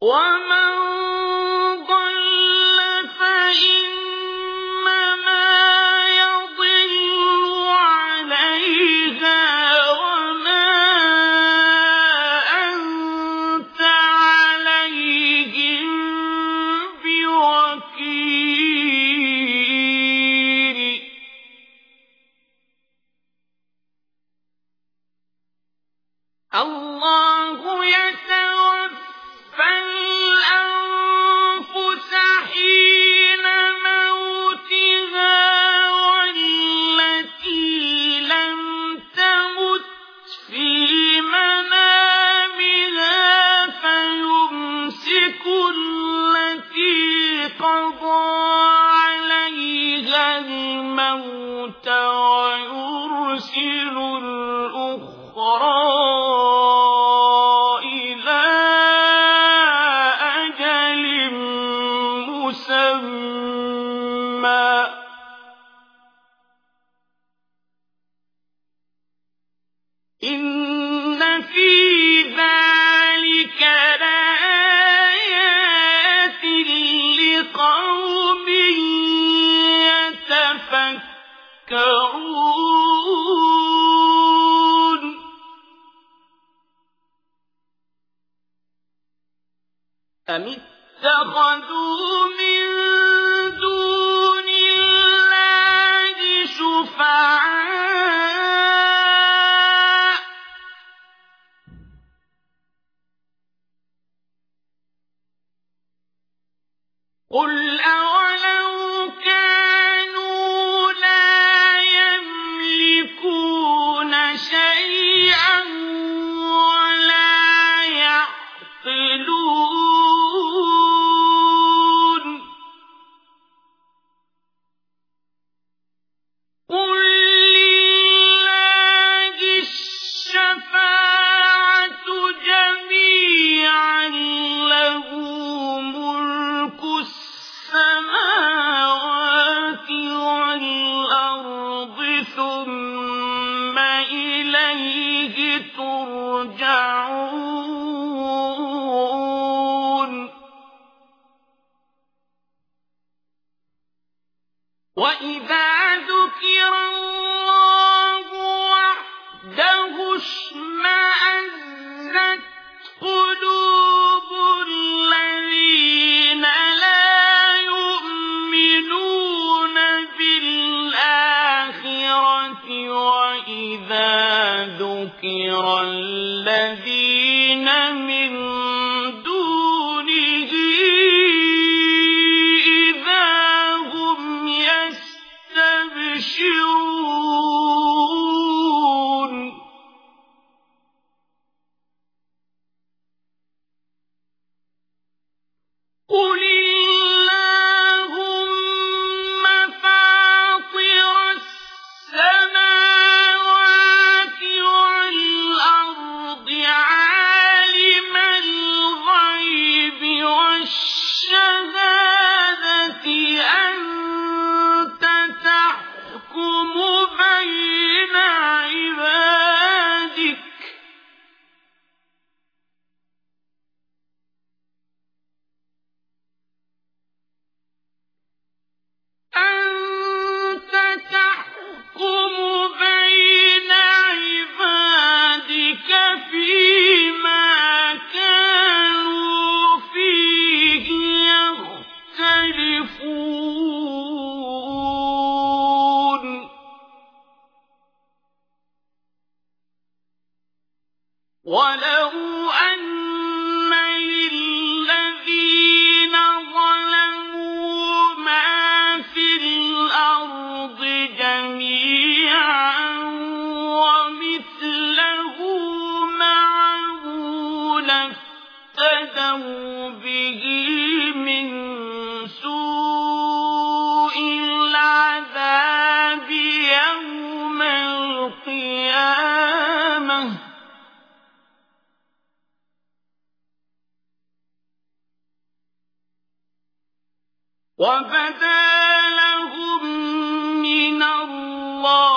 ومن ضل فإنما يضل عليها وما أنت عليهم بوكيل الله إن في ذلك لآيات لقوم يتفكرون أم اتخذوا من دون الله شفعاء قل ترجعون. وإذا ذكر الله الذين من ولو وبدا لهم من الله